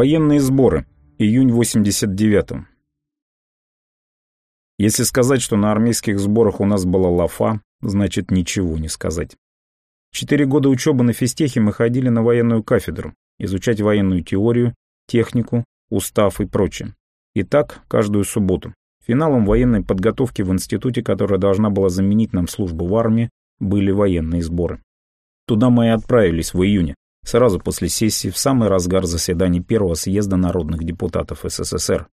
Военные сборы. Июнь 89-го. Если сказать, что на армейских сборах у нас была лафа, значит ничего не сказать. Четыре года учебы на физтехе мы ходили на военную кафедру, изучать военную теорию, технику, устав и прочее. И так каждую субботу. Финалом военной подготовки в институте, которая должна была заменить нам службу в армии, были военные сборы. Туда мы и отправились в июне, сразу после сессии, в самый разгар заседаний первого съезда народных депутатов СССР.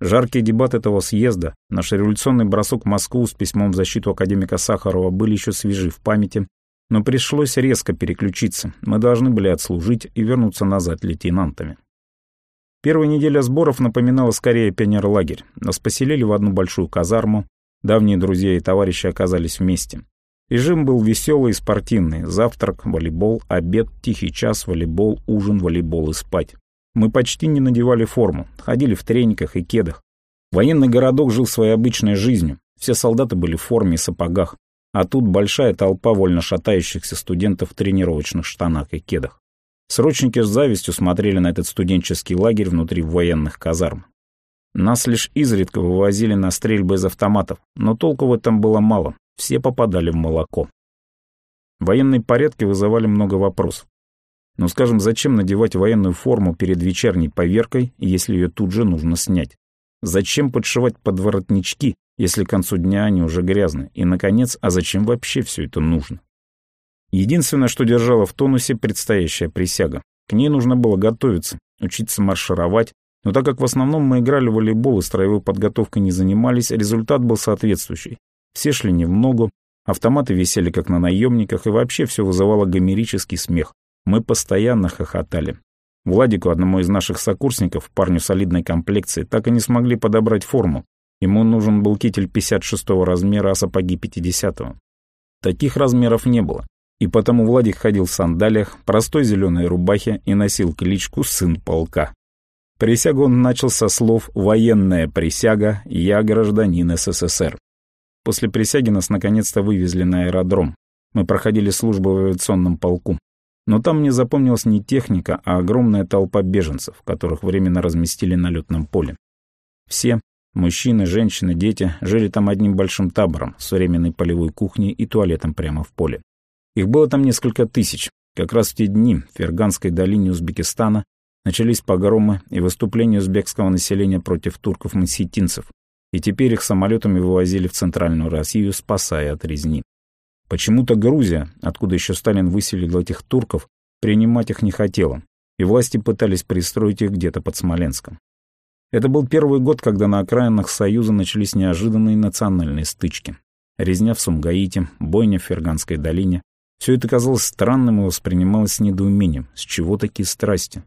Жаркие дебаты этого съезда, наш революционный бросок в Москву с письмом в защиту академика Сахарова были еще свежи в памяти, но пришлось резко переключиться. Мы должны были отслужить и вернуться назад лейтенантами. Первая неделя сборов напоминала скорее пионерлагерь. Нас поселили в одну большую казарму. Давние друзья и товарищи оказались вместе. Режим был веселый и спортивный. Завтрак, волейбол, обед, тихий час, волейбол, ужин, волейбол и спать. Мы почти не надевали форму, ходили в трениках и кедах. Военный городок жил своей обычной жизнью. Все солдаты были в форме и сапогах. А тут большая толпа вольно шатающихся студентов в тренировочных штанах и кедах. Срочники с завистью смотрели на этот студенческий лагерь внутри военных казарм. Нас лишь изредка вывозили на стрельбы из автоматов, но толку в этом было мало, все попадали в молоко. Военные порядки вызывали много вопросов. Но, скажем, зачем надевать военную форму перед вечерней поверкой, если ее тут же нужно снять? Зачем подшивать подворотнички, если к концу дня они уже грязны? И, наконец, а зачем вообще все это нужно? Единственное, что держало в тонусе предстоящая присяга. К ней нужно было готовиться, учиться маршировать, но так как в основном мы играли в волейбол и строевой подготовкой не занимались, результат был соответствующий. Все шли не в ногу, автоматы висели как на наемниках, и вообще все вызывало гомерический смех. Мы постоянно хохотали. Владику, одному из наших сокурсников, парню солидной комплекции, так и не смогли подобрать форму. Ему нужен был китель 56 размера, а сапоги 50 -го. Таких размеров не было. И потому Владик ходил в сандалиях, простой зеленой рубахе и носил кличку «Сын полка». Присягу он начал со слов «Военная присяга, я гражданин СССР». После присяги нас наконец-то вывезли на аэродром. Мы проходили службу в авиационном полку. Но там мне запомнилась не техника, а огромная толпа беженцев, которых временно разместили на летном поле. Все, мужчины, женщины, дети, жили там одним большим табором с временной полевой кухней и туалетом прямо в поле. Их было там несколько тысяч. Как раз в те дни в Ферганской долине Узбекистана начались погромы и выступления узбекского населения против турков-маситинцев, и теперь их самолетами вывозили в Центральную Россию, спасая от резни. Почему-то Грузия, откуда еще Сталин выселил этих турков, принимать их не хотела, и власти пытались пристроить их где-то под Смоленском. Это был первый год, когда на окраинах Союза начались неожиданные национальные стычки. Резня в Сумгаите, бойня в Ферганской долине. Все это казалось странным и воспринималось с недоумением. С чего такие страсти?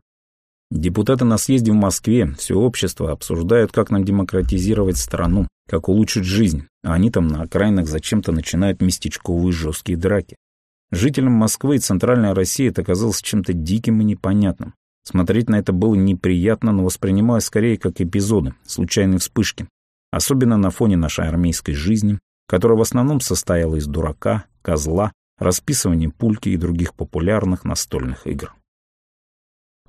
Депутаты на съезде в Москве, все общество обсуждают, как нам демократизировать страну, как улучшить жизнь, а они там на окраинах зачем-то начинают местечковые жесткие драки. Жителям Москвы и Центральной России это казалось чем-то диким и непонятным. Смотреть на это было неприятно, но воспринималось скорее как эпизоды, случайные вспышки. Особенно на фоне нашей армейской жизни, которая в основном состояла из дурака, козла, расписывания пульки и других популярных настольных игр.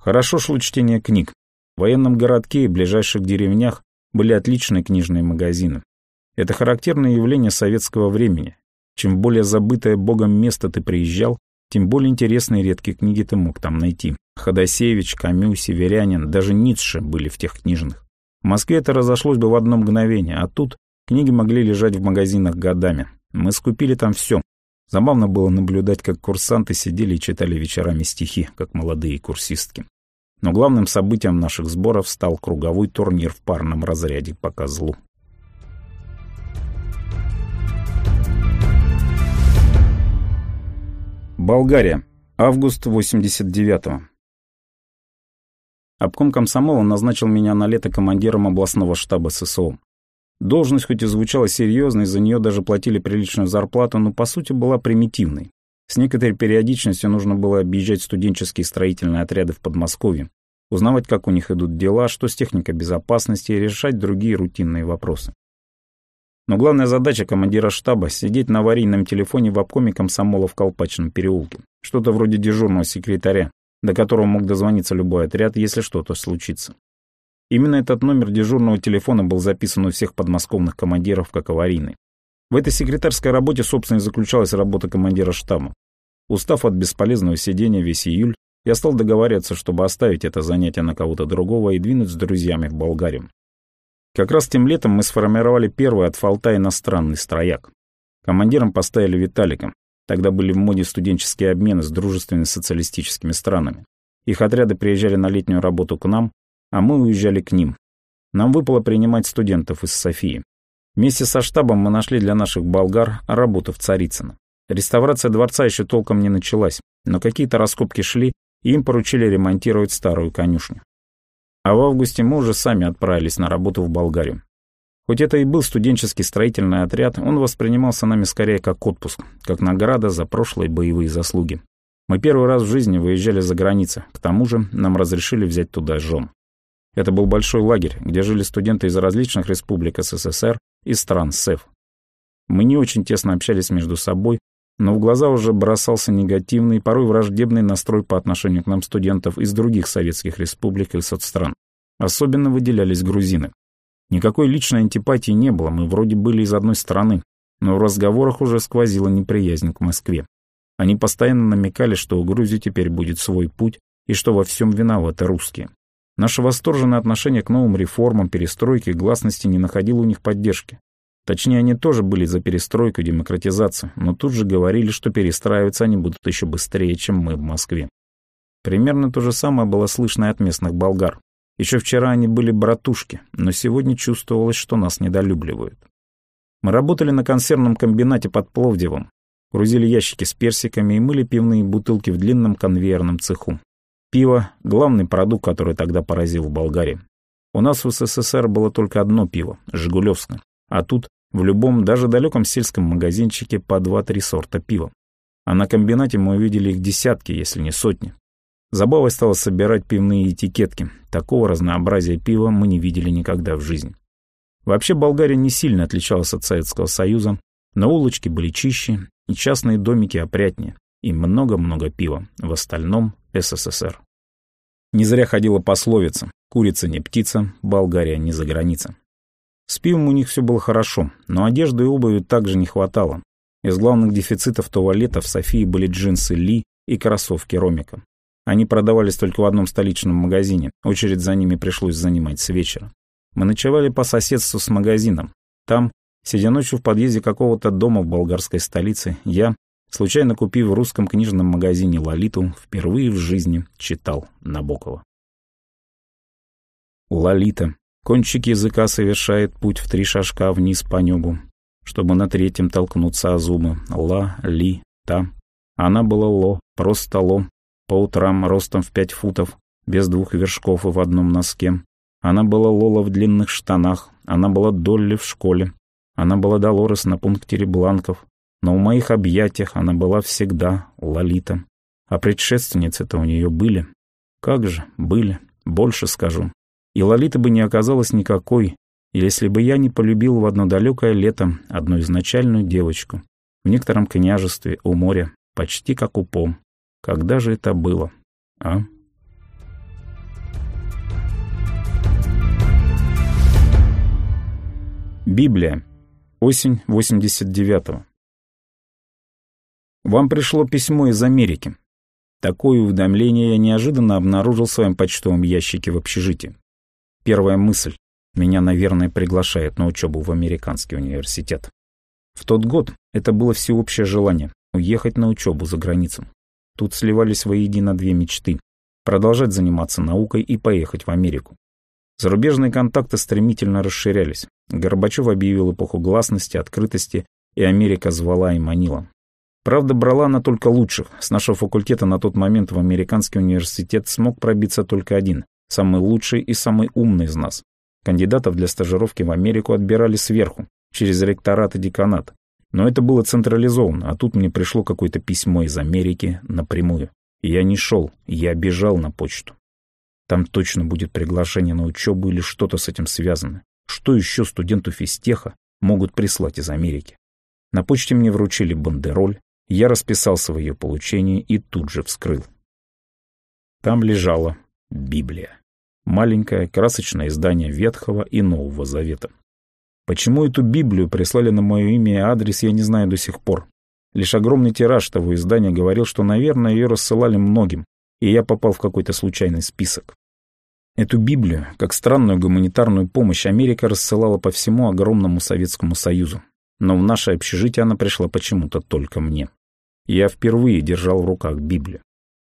Хорошо шло чтение книг. В военном городке и ближайших деревнях были отличные книжные магазины. Это характерное явление советского времени. Чем более забытое богом место ты приезжал, тем более интересные редкие книги ты мог там найти. Ходосевич, Камю, Северянин, даже Ницше были в тех книжных. В Москве это разошлось бы в одно мгновение, а тут книги могли лежать в магазинах годами. Мы скупили там все. Забавно было наблюдать, как курсанты сидели и читали вечерами стихи, как молодые курсистки. Но главным событием наших сборов стал круговой турнир в парном разряде по козлу. Болгария. Август 89-го. Обком комсомола назначил меня на лето командиром областного штаба ССО. Должность хоть и звучала серьезной, за нее даже платили приличную зарплату, но по сути была примитивной. С некоторой периодичностью нужно было объезжать студенческие строительные отряды в Подмосковье, узнавать, как у них идут дела, что с техникой безопасности и решать другие рутинные вопросы. Но главная задача командира штаба — сидеть на аварийном телефоне в обкоме комсомола в Колпачном переулке. Что-то вроде дежурного секретаря. до которого мог дозвониться любой отряд, если что-то случится. Именно этот номер дежурного телефона был записан у всех подмосковных командиров как аварийный. В этой секретарской работе, собственно, и заключалась работа командира штаба. Устав от бесполезного сидения весь июль, я стал договариваться, чтобы оставить это занятие на кого-то другого и двинуть с друзьями в Болгарию. Как раз тем летом мы сформировали первый от Фалта иностранный строяк. Командиром поставили Виталика. Тогда были в моде студенческие обмены с дружественными социалистическими странами. Их отряды приезжали на летнюю работу к нам, а мы уезжали к ним. Нам выпало принимать студентов из Софии. Вместе со штабом мы нашли для наших болгар работу в Царицыно. Реставрация дворца еще толком не началась, но какие-то раскопки шли, и им поручили ремонтировать старую конюшню. А в августе мы уже сами отправились на работу в Болгарию. Хоть это и был студенческий строительный отряд, он воспринимался нами скорее как отпуск, как награда за прошлые боевые заслуги. Мы первый раз в жизни выезжали за границу, к тому же нам разрешили взять туда жен. Это был большой лагерь, где жили студенты из различных республик СССР и стран СЭФ. Мы не очень тесно общались между собой, но в глаза уже бросался негативный, порой враждебный настрой по отношению к нам студентов из других советских республик и соцстран. Особенно выделялись грузины. Никакой личной антипатии не было, мы вроде были из одной страны, но в разговорах уже сквозила неприязнь к Москве. Они постоянно намекали, что у Грузии теперь будет свой путь и что во всем виноваты русские. Наше восторженное отношение к новым реформам, перестройке гласности не находило у них поддержки. Точнее, они тоже были за перестройку и демократизацию, но тут же говорили, что перестраиваться они будут еще быстрее, чем мы в Москве. Примерно то же самое было слышно и от местных болгар. Еще вчера они были братушки, но сегодня чувствовалось, что нас недолюбливают. Мы работали на консервном комбинате под Пловдивом, грузили ящики с персиками и мыли пивные бутылки в длинном конвейерном цеху. Пиво — главный продукт, который тогда поразил в Болгарии. У нас в СССР было только одно пиво — «Жигулевское», а тут в любом, даже далеком сельском магазинчике по два-три сорта пива. А на комбинате мы увидели их десятки, если не сотни. Забавой стало собирать пивные этикетки. Такого разнообразия пива мы не видели никогда в жизни. Вообще Болгария не сильно отличалась от Советского Союза, но улочки были чище, и частные домики опрятнее, и много-много пива, в остальном СССР. Не зря ходила пословица «Курица не птица, Болгария не за граница». С пивом у них все было хорошо, но одежды и обуви также не хватало. Из главных дефицитов туалета в Софии были джинсы Ли и кроссовки Ромика. Они продавались только в одном столичном магазине, очередь за ними пришлось занимать с вечера. Мы ночевали по соседству с магазином. Там, сидя ночью в подъезде какого-то дома в болгарской столице, я, случайно купив в русском книжном магазине «Лолиту», впервые в жизни читал Набокова. Лолита. Кончик языка совершает путь в три шажка вниз по небу, чтобы на третьем толкнуться о зубы. Ла, ли, та. Она была ло, просто ло, по утрам ростом в пять футов, без двух вершков и в одном носке. Она была Лола в длинных штанах, она была Долли в школе, она была Долорес на пункте Бланков, но в моих объятиях она была всегда Лолита. А предшественницы-то у нее были. Как же, были, больше скажу. И Лолита бы не оказалась никакой, если бы я не полюбил в одно далекое лето одну изначальную девочку в некотором княжестве у моря, почти как у Пом. Когда же это было, а? Библия. Осень 89-го. Вам пришло письмо из Америки. Такое уведомление я неожиданно обнаружил в своем почтовом ящике в общежитии. Первая мысль. Меня, наверное, приглашают на учебу в американский университет. В тот год это было всеобщее желание — уехать на учебу за границу. Тут сливались воедино две мечты — продолжать заниматься наукой и поехать в Америку. Зарубежные контакты стремительно расширялись. Горбачев объявил эпоху гласности, открытости, и Америка звала и манила. Правда, брала она только лучших. С нашего факультета на тот момент в американский университет смог пробиться только один самый лучший и самый умный из нас. Кандидатов для стажировки в Америку отбирали сверху, через ректорат и деканат. Но это было централизовано, а тут мне пришло какое-то письмо из Америки напрямую. я не шел, я бежал на почту. Там точно будет приглашение на учебу или что-то с этим связано. Что еще студенту физтеха могут прислать из Америки? На почте мне вручили бандероль, я расписался в ее получении и тут же вскрыл. Там лежала Библия. Маленькое красочное издание Ветхого и Нового Завета. Почему эту Библию прислали на мое имя и адрес, я не знаю до сих пор. Лишь огромный тираж того издания говорил, что, наверное, ее рассылали многим, и я попал в какой-то случайный список. Эту Библию, как странную гуманитарную помощь, Америка рассылала по всему огромному Советскому Союзу. Но в наше общежитие она пришла почему-то только мне. Я впервые держал в руках Библию.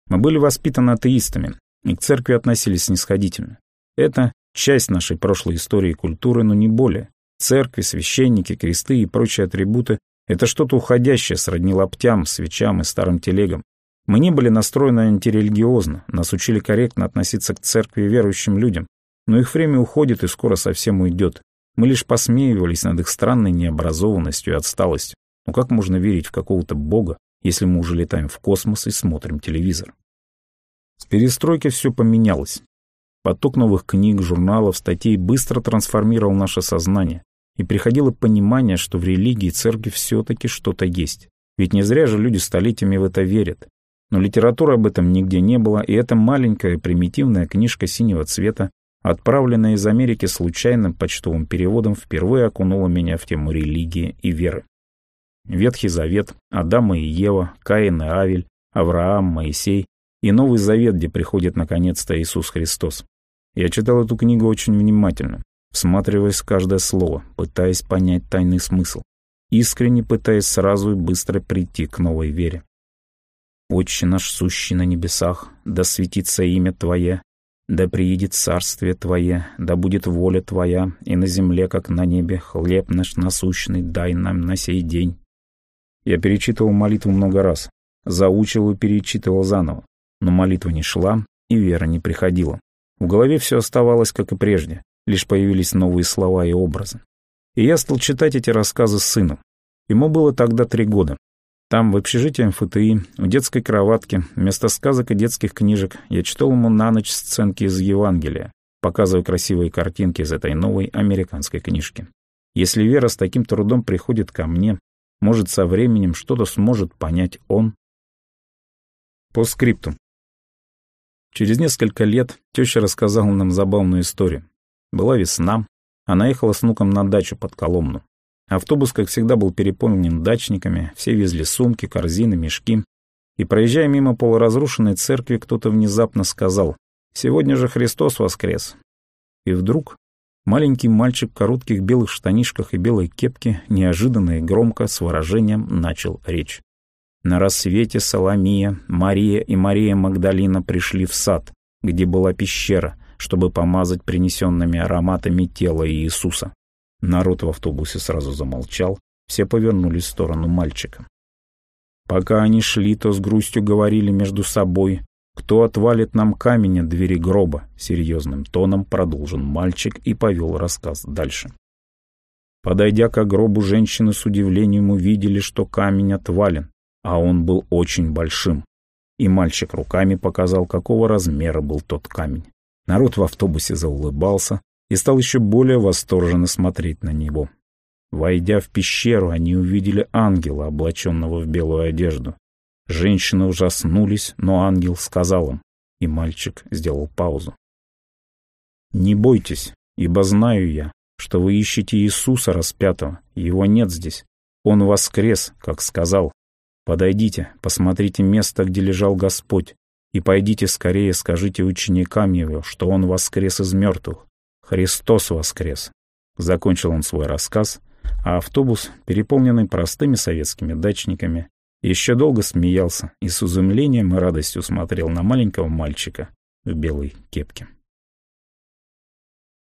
Мы были воспитаны атеистами, и к церкви относились снисходительно. Это часть нашей прошлой истории и культуры, но не более. Церкви, священники, кресты и прочие атрибуты — это что-то уходящее сродни лаптям, свечам и старым телегам. Мы не были настроены антирелигиозно, нас учили корректно относиться к церкви и верующим людям, но их время уходит и скоро совсем уйдет. Мы лишь посмеивались над их странной необразованностью и отсталостью. Но как можно верить в какого-то бога, если мы уже летаем в космос и смотрим телевизор? С перестройки все поменялось. Поток новых книг, журналов, статей быстро трансформировал наше сознание, и приходило понимание, что в религии церкви все-таки что-то есть. Ведь не зря же люди столетиями в это верят. Но литературы об этом нигде не было, и эта маленькая примитивная книжка синего цвета, отправленная из Америки случайным почтовым переводом, впервые окунула меня в тему религии и веры. Ветхий Завет, Адама и Ева, Каин и Авель, Авраам, Моисей и Новый Завет, где приходит наконец-то Иисус Христос. Я читал эту книгу очень внимательно, всматриваясь в каждое слово, пытаясь понять тайный смысл, искренне пытаясь сразу и быстро прийти к новой вере. «Отче наш, сущий на небесах, да светится имя Твое, да приедет царствие Твое, да будет воля Твоя, и на земле, как на небе, хлеб наш насущный дай нам на сей день». Я перечитывал молитву много раз, заучивал и перечитывал заново, но молитва не шла, и вера не приходила. В голове все оставалось, как и прежде, лишь появились новые слова и образы. И я стал читать эти рассказы сыну. Ему было тогда три года. Там, в общежитии МФТИ, в детской кроватке, вместо сказок и детских книжек, я читал ему на ночь сценки из Евангелия, показывая красивые картинки из этой новой американской книжки. Если Вера с таким трудом приходит ко мне, может, со временем что-то сможет понять он. По скрипту. Через несколько лет теща рассказала нам забавную историю. Была весна, она ехала с внуком на дачу под Коломну. Автобус, как всегда, был переполнен дачниками, все везли сумки, корзины, мешки. И, проезжая мимо полуразрушенной церкви, кто-то внезапно сказал «Сегодня же Христос воскрес». И вдруг маленький мальчик в коротких белых штанишках и белой кепке неожиданно и громко с выражением начал речь. На рассвете Соломия, Мария и Мария Магдалина пришли в сад, где была пещера, чтобы помазать принесенными ароматами тело Иисуса. Народ в автобусе сразу замолчал, все повернулись в сторону мальчика. Пока они шли, то с грустью говорили между собой, кто отвалит нам камень от двери гроба, серьезным тоном продолжил мальчик и повел рассказ дальше. Подойдя к гробу, женщины с удивлением увидели, что камень отвален, а он был очень большим. И мальчик руками показал, какого размера был тот камень. Народ в автобусе заулыбался и стал еще более восторженно смотреть на него. Войдя в пещеру, они увидели ангела, облаченного в белую одежду. Женщины ужаснулись, но ангел сказал им, и мальчик сделал паузу. «Не бойтесь, ибо знаю я, что вы ищете Иисуса распятого, его нет здесь. Он воскрес, как сказал, Подойдите, посмотрите место, где лежал Господь, и пойдите скорее скажите ученикам его, что он воскрес из мертвых. Христос воскрес. Закончил он свой рассказ, а автобус, переполненный простыми советскими дачниками, еще долго смеялся и с изумлением и радостью смотрел на маленького мальчика в белой кепке.